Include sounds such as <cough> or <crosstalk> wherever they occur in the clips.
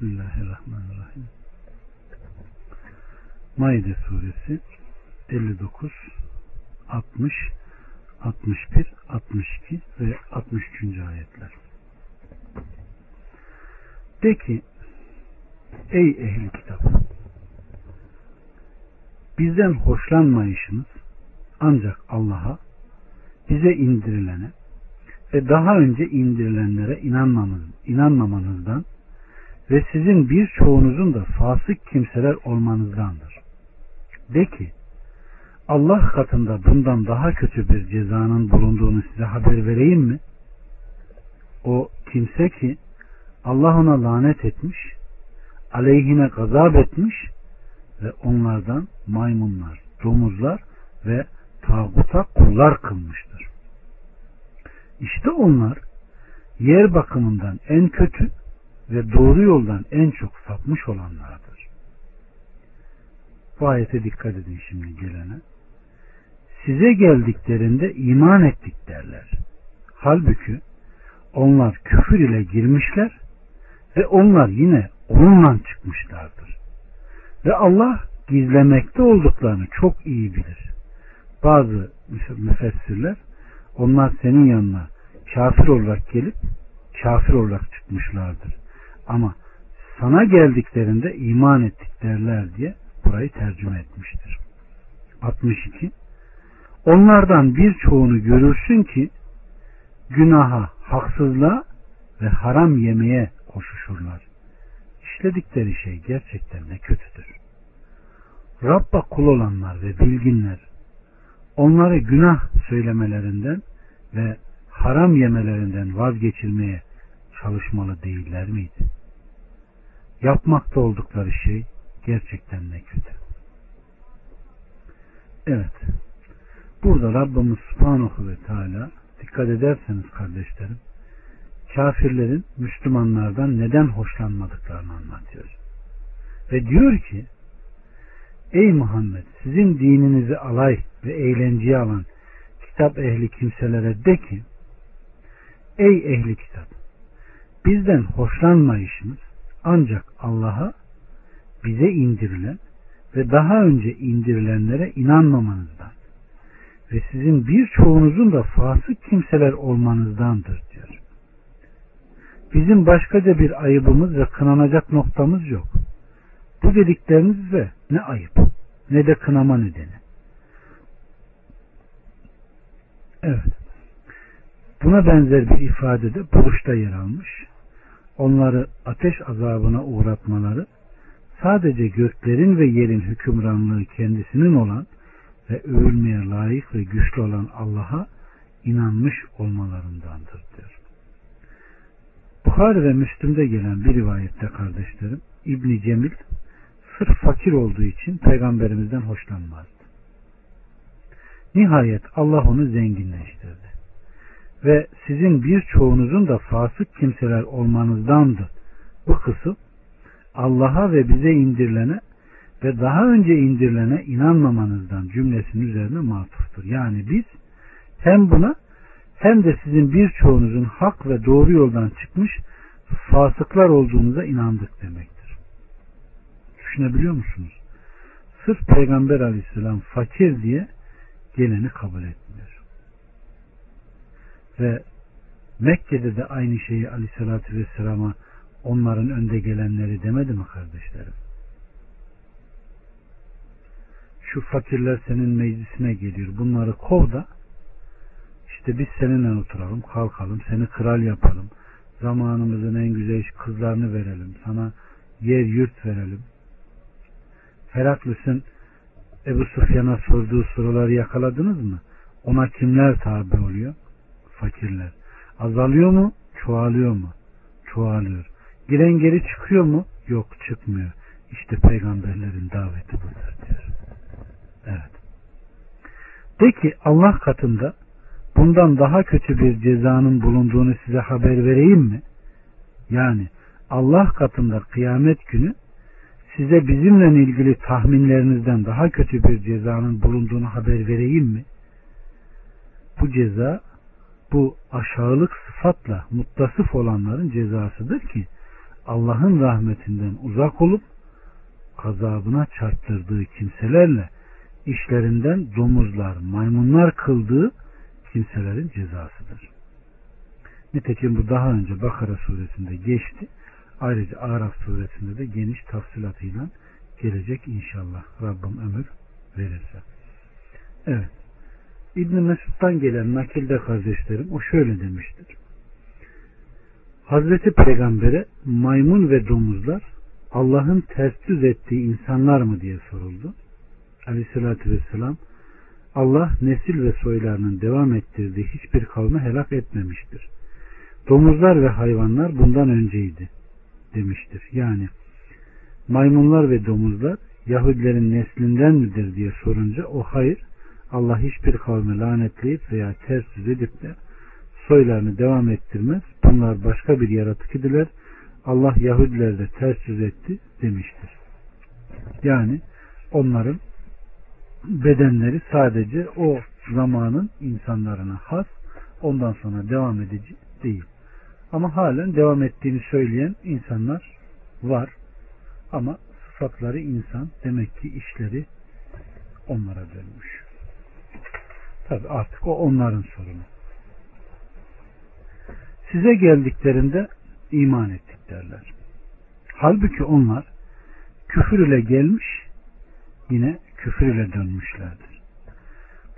Bismillahirrahmanirrahim. Maide suresi 59 60 61 62 ve 63. ayetler. De ki ey ehli kitap bizden hoşlanmayışınız ancak Allah'a bize indirilene ve daha önce indirilenlere inanmamız, inanmamanızdan ve sizin birçoğunuzun da fasık kimseler olmanızdandır. De ki Allah katında bundan daha kötü bir cezanın bulunduğunu size haber vereyim mi? O kimse ki Allah ona lanet etmiş, aleyhine gazap etmiş ve onlardan maymunlar, domuzlar ve tağuta kullar kılmıştır. İşte onlar yer bakımından en kötü ve doğru yoldan en çok sapmış olanlardır. Bu ayete dikkat edin şimdi gelene. Size geldiklerinde iman ettik derler. Halbuki onlar küfür ile girmişler ve onlar yine onunla çıkmışlardır. Ve Allah gizlemekte olduklarını çok iyi bilir. Bazı müfessirler onlar senin yanına kafir olarak gelip kafir olarak çıkmışlardır. Ama sana geldiklerinde iman ettik derler diye burayı tercüme etmiştir. 62 Onlardan birçoğunu görürsün ki günaha, haksızlığa ve haram yemeye koşuşurlar. İşledikleri şey gerçekten ne kötüdür. Rabba kul olanlar ve bilginler onları günah söylemelerinden ve haram yemelerinden vazgeçirmeye çalışmalı değiller miydi? Yapmakta oldukları şey gerçekten ne kötü. Evet. Burada Rabbimiz Subhanahu ve Teala dikkat ederseniz kardeşlerim kafirlerin Müslümanlardan neden hoşlanmadıklarını anlatıyor. Ve diyor ki Ey Muhammed sizin dininizi alay ve eğlenceye alan kitap ehli kimselere de ki Ey ehli kitap bizden hoşlanmayışınız ancak Allah'a bize indirilen ve daha önce indirilenlere inanmamanızdan ve sizin birçoğunuzun da fasık kimseler olmanızdandır diyor. Bizim başkaca bir ayıbımız ve kınanacak noktamız yok. Bu dedikleriniz ne ayıp ne de kınama nedeni. Evet. Buna benzer bir ifade de Buruş'ta yer almış. Onları ateş azabına uğratmaları sadece göklerin ve yerin hükümranlığı kendisinin olan ve övülmeye layık ve güçlü olan Allah'a inanmış olmalarındandır diyor. Bukhari ve Müslüm'de gelen bir rivayette kardeşlerim İbni Cemil sırf fakir olduğu için peygamberimizden hoşlanmazdı. Nihayet Allah onu zenginleştirdi. Ve sizin birçoğunuzun da fasık kimseler olmanızdandı. Bu kısım Allah'a ve bize indirilene ve daha önce indirilene inanmamanızdan cümlesinin üzerine matuftur. Yani biz hem buna hem de sizin birçoğunuzun hak ve doğru yoldan çıkmış fasıklar olduğunuza inandık demektir. Düşünebiliyor musunuz? Sırf Peygamber aleyhisselam fakir diye geleni kabul etmiyor. Ve Mekke'de de aynı şeyi aleyhissalatü vesselama onların önde gelenleri demedi mi kardeşlerim? Şu fakirler senin meclisine geliyor. Bunları kov da işte biz seninle oturalım, kalkalım, seni kral yapalım. Zamanımızın en güzel kızlarını verelim. Sana yer yurt verelim. Heraklıs'ın Ebu Sufyan'a sorduğu soruları yakaladınız mı? Ona kimler tabi oluyor? Fakirler. Azalıyor mu? Çoğalıyor mu? Çoğalıyor. Giren geri çıkıyor mu? Yok çıkmıyor. İşte peygamberlerin daveti budur diyor. Evet. De ki Allah katında bundan daha kötü bir cezanın bulunduğunu size haber vereyim mi? Yani Allah katında kıyamet günü size bizimle ilgili tahminlerinizden daha kötü bir cezanın bulunduğunu haber vereyim mi? Bu ceza bu aşağılık sıfatla muttasıf olanların cezasıdır ki Allah'ın rahmetinden uzak olup kazabına çarptırdığı kimselerle işlerinden domuzlar, maymunlar kıldığı kimselerin cezasıdır. Nitekim bu daha önce Bakara suresinde geçti. Ayrıca Araf suresinde de geniş tafsilatıyla gelecek inşallah Rabbim ömür verirse. Evet. İbn Mesud'dan gelen nakilde kardeşlerim o şöyle demiştir. Hazreti Peygamber'e maymun ve domuzlar Allah'ın ters düz ettiği insanlar mı diye soruldu. Aleyhissalatü vesselam Allah nesil ve soylarının devam ettirdiği hiçbir kavmi helak etmemiştir. Domuzlar ve hayvanlar bundan önceydi demiştir. Yani maymunlar ve domuzlar Yahudilerin neslinden midir diye sorunca o hayır Allah hiçbir kavmi lanetleyip veya ters yüz edip de soylarını devam ettirmez. Bunlar başka bir yaratık idiler. Allah Yahudileri de ters yüz etti demiştir. Yani onların bedenleri sadece o zamanın insanlarına has ondan sonra devam edici değil. Ama halen devam ettiğini söyleyen insanlar var. Ama sıfatları insan demek ki işleri onlara dönmüş. Tabi artık o onların sorunu. Size geldiklerinde iman ettik derler. Halbuki onlar küfür ile gelmiş yine küfür ile dönmüşlerdir.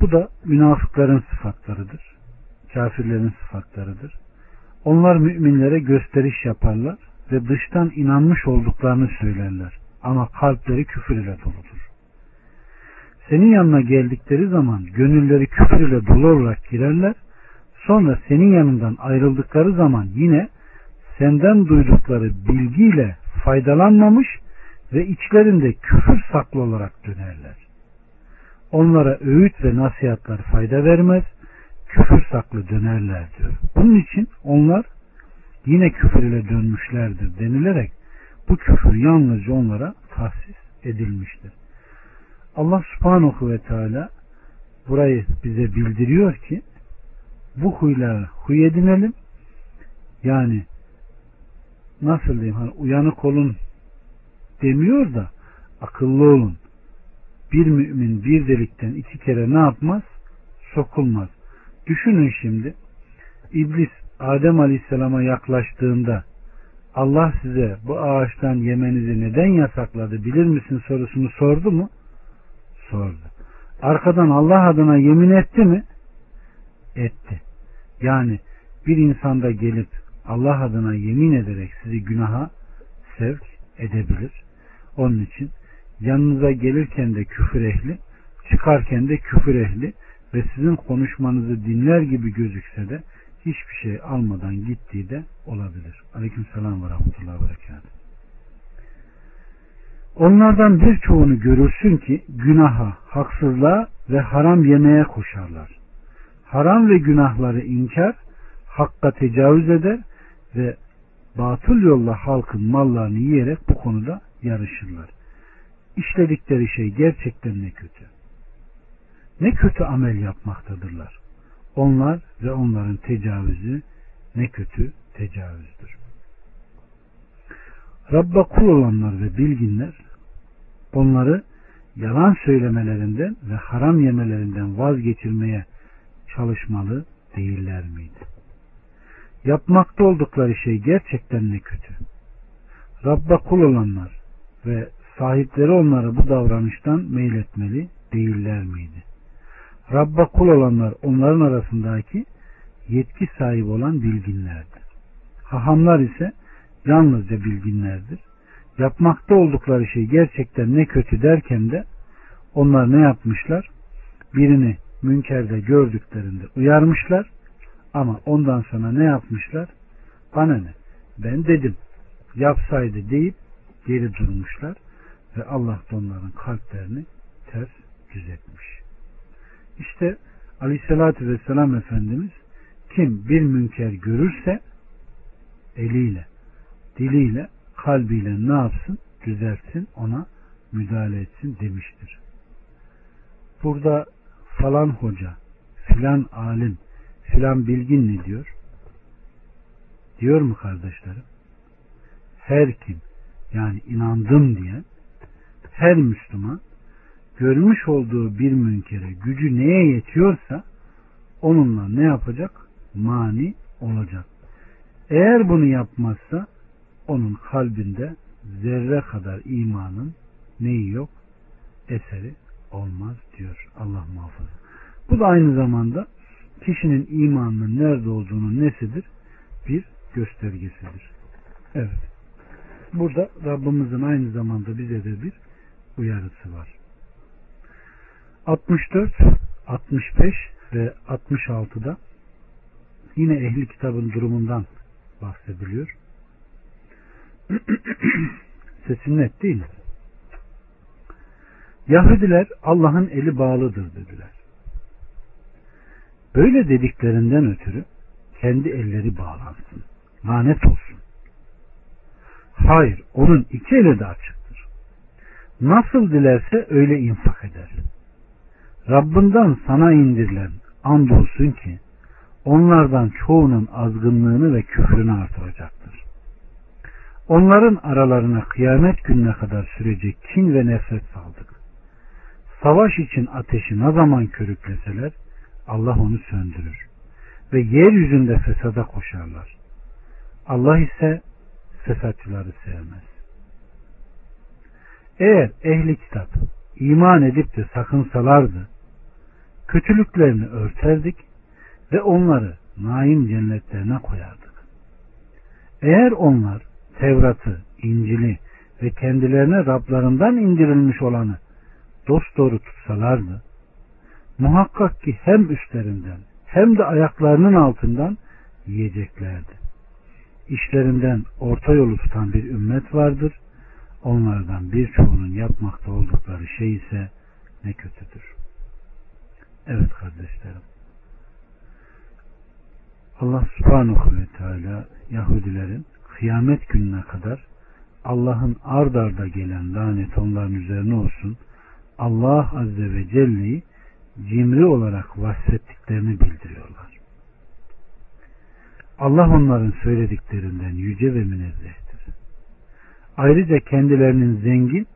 Bu da münafıkların sıfatlarıdır. Kafirlerin sıfatlarıdır. Onlar müminlere gösteriş yaparlar ve dıştan inanmış olduklarını söylerler. Ama kalpleri küfür ile doludur. Senin yanına geldikleri zaman gönülleri küfür ile dolu olarak girerler. Sonra senin yanından ayrıldıkları zaman yine senden duydukları bilgiyle faydalanmamış ve içlerinde küfür saklı olarak dönerler. Onlara öğüt ve nasihatler fayda vermez, küfür saklı dönerler diyor. Bunun için onlar yine küfür ile dönmüşlerdir denilerek bu küfür yalnızca onlara tahsis edilmiştir. Allah subhanahu ve teala burayı bize bildiriyor ki bu huyları huy edinelim yani nasıl diyeyim hani uyanık olun demiyor da akıllı olun. Bir mümin bir delikten iki kere ne yapmaz? Sokulmaz. Düşünün şimdi İblis Adem Aleyhisselam'a yaklaştığında Allah size bu ağaçtan yemenizi neden yasakladı bilir misin sorusunu sordu mu? Sordu. Arkadan Allah adına yemin etti mi? Etti. Yani bir insanda gelip Allah adına yemin ederek sizi günaha sevk edebilir. Onun için yanınıza gelirken de küfür ehli, çıkarken de küfür ehli ve sizin konuşmanızı dinler gibi gözükse de hiçbir şey almadan gittiği de olabilir. Aleyküm selam ve rahmetullahi ve berekat. Onlardan birçoğunu görürsün ki günaha, haksızlığa ve haram yemeye koşarlar. Haram ve günahları inkar, hakka tecavüz eder ve batıl yolla halkın mallarını yiyerek bu konuda yarışırlar. İşledikleri şey gerçekten ne kötü. Ne kötü amel yapmaktadırlar. Onlar ve onların tecavüzü ne kötü tecavüzdür. Rabba kul olanlar ve bilginler onları yalan söylemelerinden ve haram yemelerinden vazgeçirmeye çalışmalı değiller miydi? Yapmakta oldukları şey gerçekten ne kötü. Rabba kul olanlar ve sahipleri onları bu davranıştan meyletmeli değiller miydi? Rabba kul olanlar onların arasındaki yetki sahibi olan bilginlerdir. Hahamlar ise yalnızca bilginlerdir. Yapmakta oldukları şey gerçekten ne kötü derken de onlar ne yapmışlar? Birini münkerde gördüklerinde uyarmışlar ama ondan sonra ne yapmışlar? Bana ne? Ben dedim. Yapsaydı deyip geri durmuşlar ve Allah da onların kalplerini ters düz etmiş. İşte Aleyhisselatü Vesselam Efendimiz kim bir münker görürse eliyle, diliyle, kalbiyle ne yapsın? Düzeltsin, ona müdahale etsin demiştir. Burada falan hoca, filan alim, filan bilgin ne diyor? Diyor mu kardeşlerim? her kim yani inandım diye her Müslüman görmüş olduğu bir münkere gücü neye yetiyorsa onunla ne yapacak? Mani olacak. Eğer bunu yapmazsa onun kalbinde zerre kadar imanın neyi yok? Eseri olmaz diyor Allah muhafaza. Bu da aynı zamanda kişinin imanının nerede olduğunun nesidir? Bir göstergesidir. Evet. Burada Rabbimizin aynı zamanda bize de bir uyarısı var. 64, 65 ve 66'da yine ehli kitabın durumundan bahsediliyor. <clears throat> Sesim net değil mi? Yahudiler Allah'ın eli bağlıdır dediler. Böyle dediklerinden ötürü kendi elleri bağlansın. Lanet olsun. Hayır, onun iki eli de açıktır. Nasıl dilerse öyle infak eder. Rabbinden sana indirilen andolsun ki onlardan çoğunun azgınlığını ve küfrünü artıracaktır. Onların aralarına kıyamet gününe kadar sürecek kin ve nefret saldık. Savaş için ateşi ne zaman körükleseler Allah onu söndürür ve yeryüzünde fesada koşarlar. Allah ise fesatçıları sevmez. Eğer ehli kitap iman edip de sakınsalardı kötülüklerini örterdik ve onları naim cennetlerine koyardık. Eğer onlar Tevrat'ı, İncil'i ve kendilerine Rablarından indirilmiş olanı dosdoğru tutsalardı, muhakkak ki hem üstlerinden hem de ayaklarının altından yiyeceklerdi. İşlerinden orta yolu tutan bir ümmet vardır. Onlardan birçoğunun yapmakta oldukları şey ise ne kötüdür. Evet kardeşlerim. Allah subhanahu ve teala Yahudilerin kıyamet gününe kadar Allah'ın ard arda gelen lanet onların üzerine olsun. Allah Azze ve Celle'yi cimri olarak vasfettiklerini bildiriyorlar. Allah onların söylediklerinden yüce ve münezzehtir. Ayrıca kendilerinin zengin,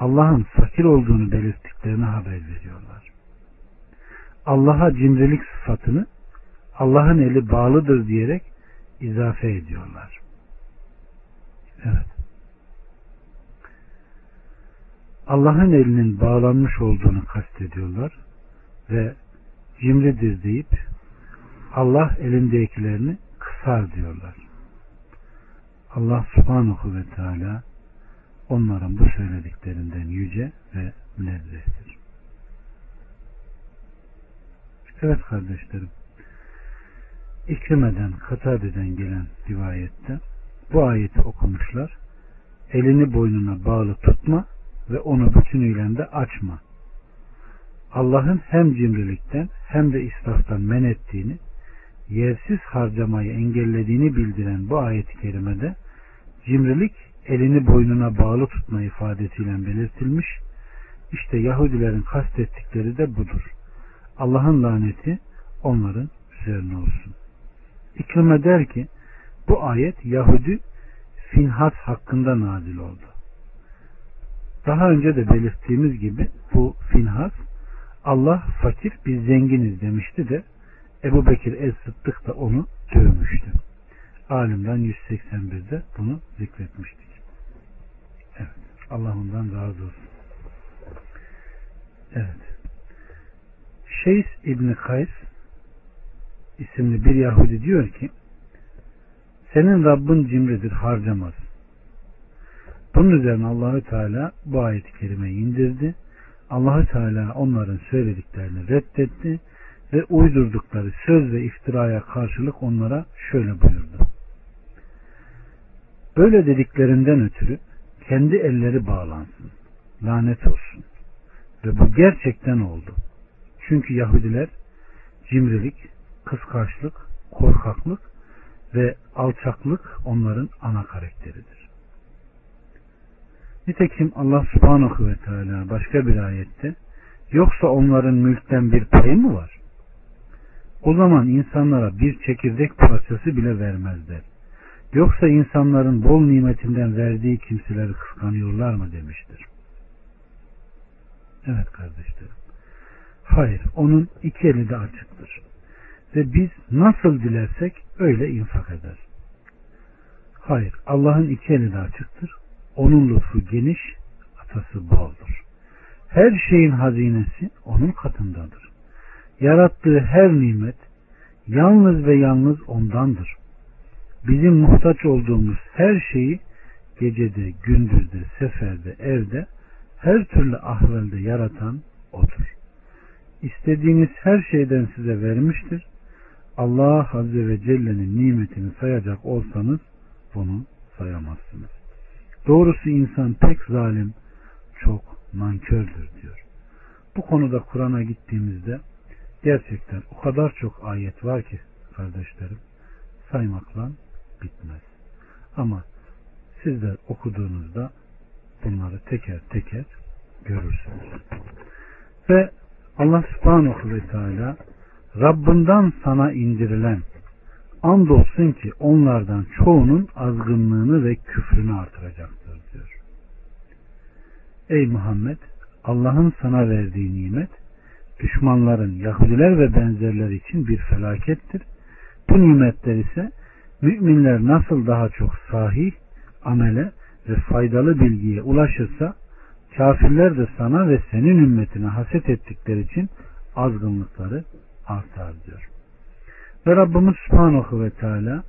Allah'ın fakir olduğunu belirttiklerini haber veriyorlar. Allah'a cimrilik sıfatını Allah'ın eli bağlıdır diyerek izafe ediyorlar. Evet. Allah'ın elinin bağlanmış olduğunu kastediyorlar ve cimridir deyip Allah elindekilerini kısar diyorlar. Allah subhanahu ve teala onların bu söylediklerinden yüce ve münezzehtir. Evet kardeşlerim. İkrimeden, Katade'den gelen rivayette bu ayeti okumuşlar. Elini boynuna bağlı tutma ve onu bütünüyle de açma. Allah'ın hem cimrilikten hem de israftan men ettiğini, yersiz harcamayı engellediğini bildiren bu ayet-i kerimede cimrilik elini boynuna bağlı tutma ifadesiyle belirtilmiş. İşte Yahudilerin kastettikleri de budur. Allah'ın laneti onların üzerine olsun. İkrime der ki bu ayet Yahudi Finhas hakkında nazil oldu. Daha önce de belirttiğimiz gibi bu Finhas Allah fakir biz zenginiz demişti de Ebu Bekir Es-Sıddık da onu dövmüştü. Alimden 181'de bunu zikretmiştik. Evet. Allah ondan razı olsun. Evet. Şeys İbni Kays isimli bir Yahudi diyor ki senin Rabbin cimridir harcamaz. Bunun üzerine Allahü Teala bu ayeti kerimeyi indirdi. Allahü Teala onların söylediklerini reddetti ve uydurdukları söz ve iftiraya karşılık onlara şöyle buyurdu. Böyle dediklerinden ötürü kendi elleri bağlansın. Lanet olsun. Ve bu gerçekten oldu. Çünkü Yahudiler cimrilik, kıskançlık, korkaklık ve alçaklık onların ana karakteridir. Nitekim Allah subhanahu ve teala başka bir ayette yoksa onların mülkten bir payı mı var? O zaman insanlara bir çekirdek parçası bile vermezler. Yoksa insanların bol nimetinden verdiği kimseleri kıskanıyorlar mı demiştir. Evet kardeşlerim. Hayır, onun iki eli de açıktır. Ve biz nasıl dilersek öyle infak eder. Hayır, Allah'ın iki eli de açıktır. Onun lütfu geniş, atası boldur. Her şeyin hazinesi onun katındadır. Yarattığı her nimet yalnız ve yalnız ondandır. Bizim muhtaç olduğumuz her şeyi gecede, gündüzde, seferde, evde, her türlü ahvalde yaratan O'dur. İstediğiniz her şeyden size vermiştir. Allah Azze ve Celle'nin nimetini sayacak olsanız bunu sayamazsınız. Doğrusu insan pek zalim, çok nankördür diyor. Bu konuda Kur'an'a gittiğimizde gerçekten o kadar çok ayet var ki kardeşlerim saymakla bitmez. Ama sizler okuduğunuzda bunları teker teker görürsünüz. Ve Allah subhanahu ve teala Rabbinden sana indirilen andolsun ki onlardan çoğunun azgınlığını ve küfrünü artıracaktır diyor. Ey Muhammed Allah'ın sana verdiği nimet düşmanların Yahudiler ve benzerleri için bir felakettir. Bu nimetler ise müminler nasıl daha çok sahih, amele ve faydalı bilgiye ulaşırsa kafirler de sana ve senin ümmetine haset ettikleri için azgınlıkları artar diyor. Ve Rabbimiz Subhanahu ve Teala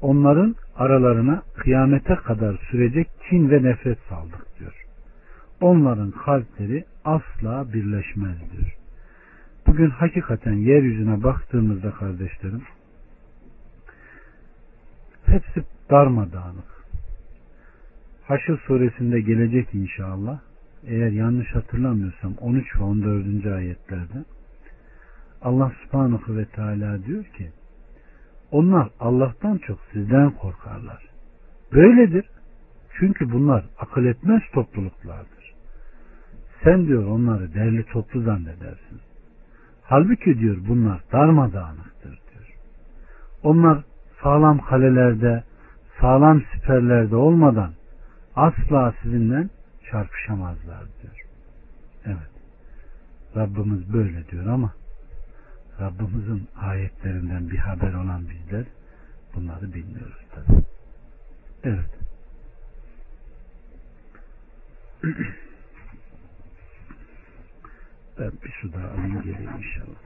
onların aralarına kıyamete kadar sürecek kin ve nefret saldık diyor. Onların kalpleri asla birleşmez diyor. Bugün hakikaten yeryüzüne baktığımızda kardeşlerim hepsi darmadağınık. Haşr suresinde gelecek inşallah. Eğer yanlış hatırlamıyorsam 13 ve 14. ayetlerde Allah subhanahu ve teala diyor ki onlar Allah'tan çok sizden korkarlar. Böyledir. Çünkü bunlar akıl etmez topluluklardır. Sen diyor onları derli toplu zannedersin. Halbuki diyor bunlar darmadağınıktır diyor. Onlar sağlam kalelerde, sağlam siperlerde olmadan asla sizinle çarpışamazlar diyor. Evet. Rabbimiz böyle diyor ama Rabbimizin ayetlerinden bir haber olan bizler bunları bilmiyoruz tabi. Evet. <clears throat> ben bir su daha alayım geleyim inşallah.